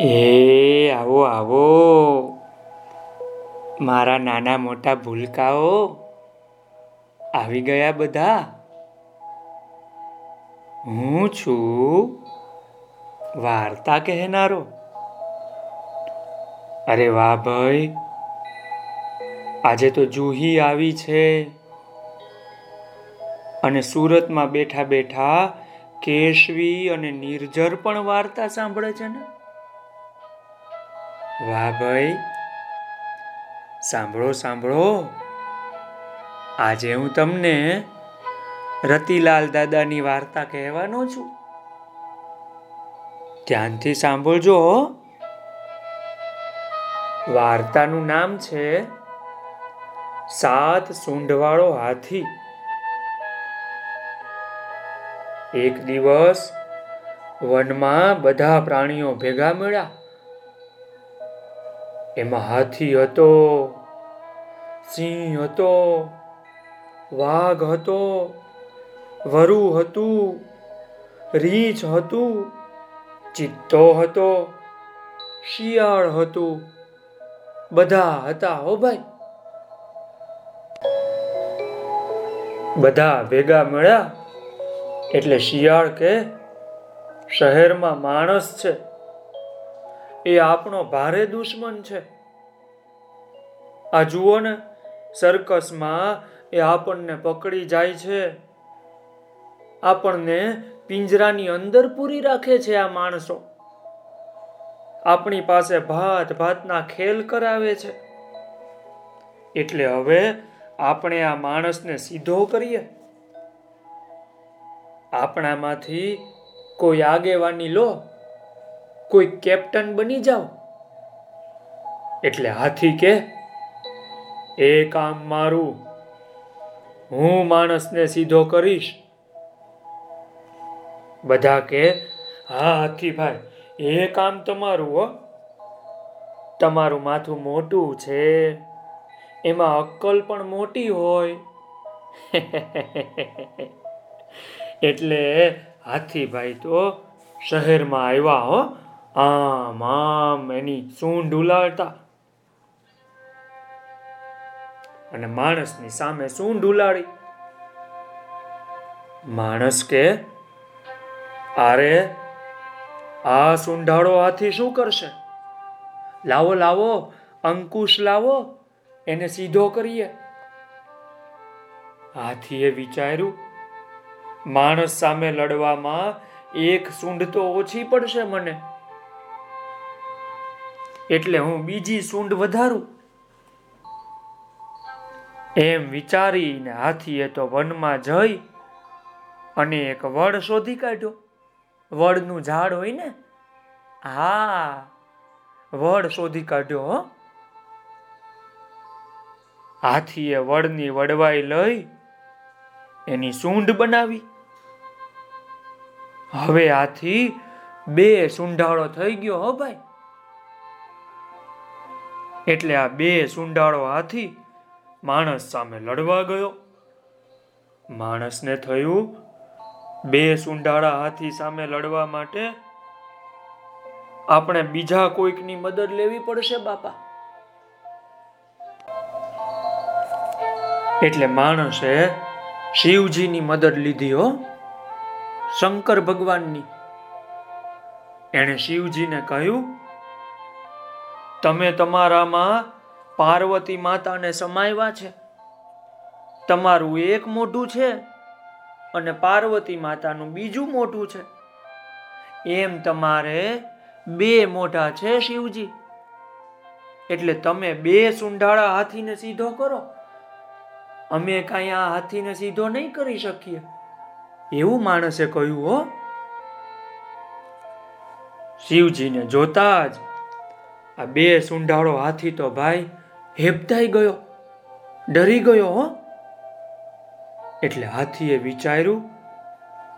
એ, આવો આવો. મારા નાના મોટા ભૂલકાઓ આવી ગયા બધા. હું છું વાર્તા કહેનારો. અરે વાહ ભાઈ, આજે તો જુહી આવી છે. અને સુરતમાં બેઠા બેઠા કેશવી અને નિર્જર પણ વાર્તા સાંભળે છે ને? વાહ ભાઈ. સાંભળો સાંભળો. આજે હું તમને રતિલાલ દાદાની વાર્તા કહેવાનો છું. ધ્યાનથી સાંભળજો. વાર્તાનું નામ છે સાત સૂંઢવાળો હાથી. એક દિવસ વનમાં બધા પ્રાણીઓ ભેગા મળ્યા. એમાં હાથી હતો, સિંહ હતો, વાઘ હતો, વરુ હતું, રીંછ હતું, ચિત્તો હતો, શિયાળ હતું, બધા હતા હો ભાઈ. બધા ભેગા મળ્યા, એટલે શિયાળ કે શહેરમાં માણસ છે. એ આપણો ભારે દુશ્મન છે. આ જુઓ ને, સર્કસમાં એ આપણને પકડી જાય છે. આપણને પિંજરાની અંદર પૂરી રાખે છે આ માણસો. આપણી પાસે ભાત, ભાતના ખેલ કરાવે છે. એટલે હવે આપણે આ માણસને સીધો કરીએ. આપણામાંથી કોઈ આગેવાની લો. કોઈ કેપ્ટન બની જાઓ. એટલે હાથી કે, એ કામ મારું. હું માણસને સીધો કરીશ. બધા કે, હા હાથીભાઈ એ કામ તમારું હો. તમારું માથું મોટું છે. એમાં અક્કલ પણ મોટી હોય. એટલે હાથીભાઈ તો શહેરમાં આવ્યા હો. આમ આમ એની સૂંઢ ઉલાળતા. અને માણસની સામે સૂંઢ ઉલાળી. માણસ કે, આરે, આ સૂંઢાળો હાથી શું કરશે? લાવો લાવો, અંકુશ લાવો, એને સીધો કરીએ. હાથીએ વિચાર્યું, માણસ સામે લડવામાં એક સૂંઢ તો ઓછી પડશે મને. એટલે હું બીજી સૂંઢ વધારું. એમ વિચારીને હાથીએ તો વનમાં જઈ અને એક વડ શોધી કાઢ્યો. વડનું ઝાડ હોય ને? હા, વડ શોધી કાઢ્યો, હો. હાથીએ વડની વડવાઈ લઈ એની સૂંઢ બનાવી. હવે હાથી બે સૂંઢાળો થઈ ગયો, હો ભાઈ. એટલે આ બે સુંડાળો હાથી માણસ સામે લડવા ગયો. માણસને થયું બે સુંઢાળા હાથી સામે લડવા માટે આપણે બીજા કોઈકની મદદ લેવી પડશે બાપા. એટલે માણસે શિવજીની મદદ લીધી હો, શંકર ભગવાનની. એણે શિવજીને કહ્યું તમે તમારામાં પાર્વતી માતાને સમાયવા છે. તમારું એક મોઢું છે અને પાર્વતી માતાનું બીજું મોઢું છે. એમ તમારે બે મોઢા છે શિવજી. એટલે તમે બે સુંઢાળા હાથીને સીધો કરો. અમે કાંઈ આ હાથીને સીધો નહીં કરી શકીએ. એવું માણસે કહ્યું હો. શિવજીને જોતા જ આ બે સુંઢાળો હાથી તો ભાઈ હેપતાઈ ગયો, ડરી ગયો હો. એટલે હાથીએ વિચાર્યું,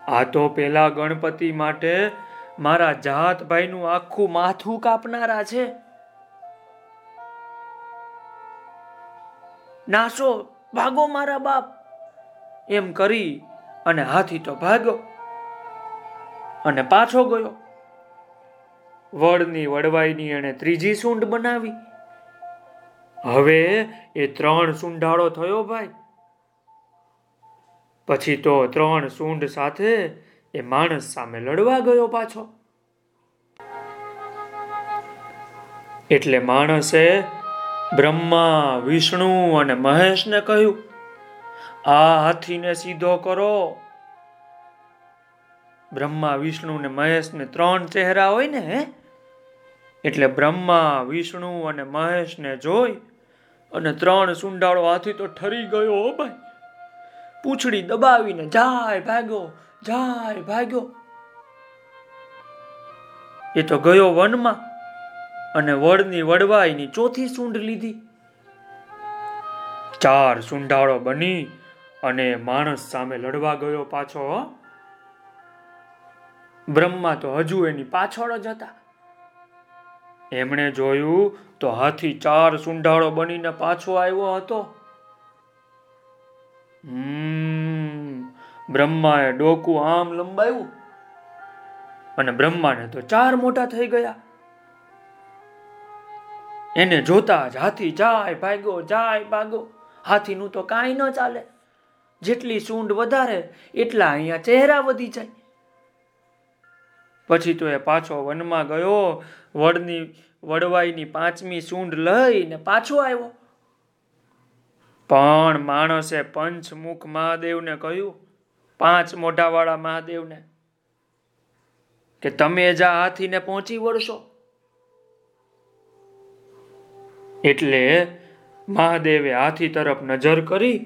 આ તો પેલા ગણપતિ માટે મારા જાતભાઈનું આખું માથું કાપનારા છે. નાસો, ભાગો મારા બાપ. એમ કરી અને હાથી તો ભાગ્યો અને પાછો ગયો. વડની વડવાઈની એણે ત્રીજી સૂંઢ બનાવી. હવે એ ત્રણ સૂંઢાળો થયો ભાઈ. પછી તો ત્રણ સૂંઢ સાથે એ માણસ સામે લડવા ગયો પાછો. એટલે માણસે બ્રહ્મા, વિષ્ણુ અને મહેશને કહ્યું, આ હાથીને સીધો કરો. બ્રહ્મા, વિષ્ણુ ને મહેશ ને ત્રણ ચહેરા હોય ને એટલે બ્રહ્મા, વિષ્ણુ અને મહેશને જોઈ અને ત્રણ સુંડાળો હાથી તો ઠરી ગયો હો ભાઈ. પૂંછડી દબાવીને જાય ભાગ્યો જાય ભાગ્યો. એ તો ગયો વનમાં અને વડની વડવાઈની ચોથી સૂંઢ લીધી. ચાર સુંઢાળો બની અને માણસ સામે લડવા ગયો પાછો બ્રહ્મા તો હજુ એની પાછળ જ હતા. એમણે જોયું તો હાથી ચાર સુંઢાળો બનીને પાછો આવ્યો હતો. બ્રહ્માએ ડોકું આમ લંબાયું અને બ્રહ્માને તો ચાર મોટા થઈ ગયા. એને જોતા જ હાથી જાય ભાગ્યો, જાય ભાગો હાથીનું તો કાંઈ ન ચાલે. જેટલી સૂંઢ વધારે, એટલા અહીંયા ચહેરા વધી જાય. પછી તો એ પાછો વનમાં ગયો, વડની, વડવાઈની પાંચમી સૂંઢ લઈને પાછો આવ્યો. પણ માણસે પંચમુખ મહાદેવને કહ્યું, પાંચ મોઢાવાળા મહાદેવને, કે તમે જા હાથીને પહોંચી વળશો. એટલે મહાદેવે હાથી તરફ નજર કરી,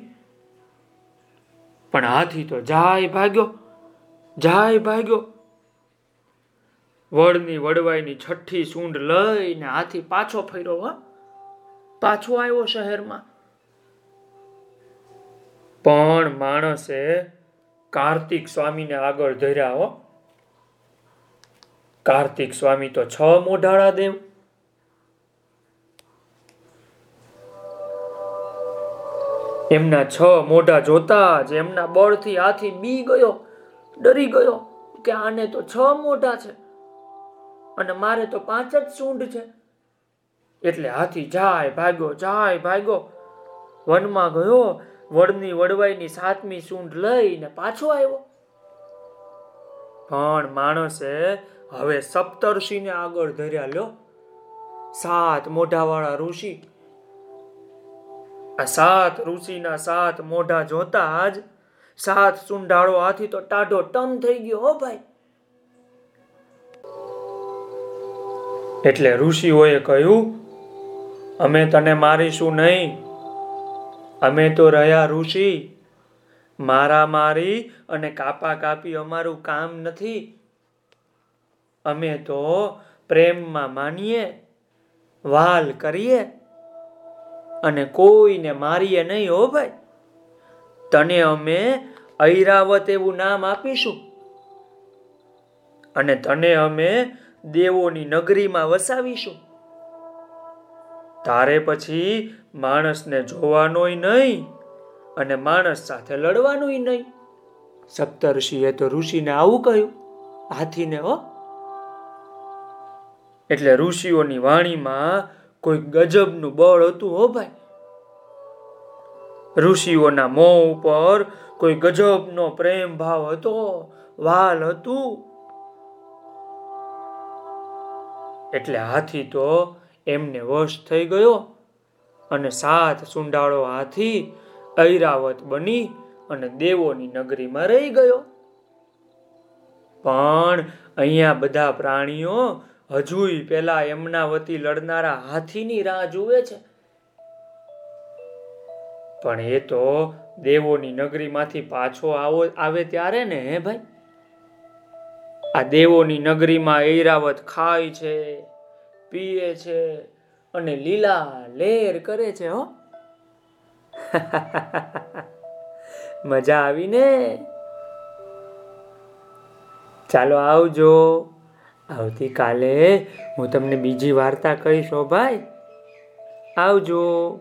પણ હાથી તો જાય ભાગ્યો જાય ભાગ્યો. વડની વડવાઈની છઠ્ઠી સૂંઢ લઈને હાથી પાછો ફર્યો હા. પાછો આવ્યો શહેરમાં. પણ માણસે કાર્તિક સ્વામીને આગળ ધર્યા હો. કાર્તિક સ્વામી તો છ મોઢાળા દેવ. એમના છ મોઢા જોતા જ એમના બળથી હાથી બી ગયો, ડરી ગયો કે આને તો છ મોઢા છે. અને મારે તો પાંચ જ સૂંઢ છે. એટલે હાથી જાય, ભાગ્યો જાય, ભાગ્યો. વનમાં ગયો, વડની વડવાઈની સાતમી સૂંઢ લઈને પાછો આવ્યો. પણ માણસે હવે સપ્તર્ષિને આગળ ધર્યા, લ્યો. સાત મોઢાવાળા ઋષિ. આ સાત ઋષિના સાત મોઢા જોતા જ સાત સુંઢાળો હાથી તો ટાઢો ટન થઈ ગયો, હો ભાઈ. એટલે ઋષિઓએ કહ્યું, અમે તને મારીશું નહીં. અમે તો રહ્યા ઋષિ. મારા મારી અને કાપા કાપી અમારું કામ નથી. અમે તો પ્રેમમાં માનીએ, વાલ કરીએ અને કોઈને મારીએ નહીં હો ભાઈ. તને અમે ઐરાવત એવું નામ આપીશું. અને તને અમે દેવોની નગરીમાં વસાવીશું. તારે પછી માણસને જોવાનોય નહીં અને માણસ સાથે લડવાનોય નહીં. સપ્તર્ષિએ તો ઋષિને આવું કહ્યું, હાથીને, હો. એટલે ઋષિઓની વાણીમાં કોઈ ગજબનું બળ હતું, હો ભાઈ. ઋષિઓના મોં ઉપર કોઈ ગજબનો પ્રેમ ભાવ હતો, વાલ હતું. એટલે હાથી તો એમને વશ થઈ ગયો અને સાત સુંડાળો હાથી ઐરાવત બની અને દેવોની નગરીમાં રહી ગયો. પણ અહીંયા બધા પ્રાણીઓ હજુય પેલા એમના વતી લડનારા હાથીની રાહ જુએ છે. પણ એ તો દેવોની નગરીમાંથી પાછો આવો આવે ત્યારે ને, હે ભાઈ? આ દેવોની નગરીમાં ઐરાવત ખાય છે, પીએ છે અને લીલા લેર કરે છે, હો. મજા આવીને ચાલો આવજો. આવતીકાલે હું તમને બીજી વાર્તા કહીશ ભાઈ. આવજો.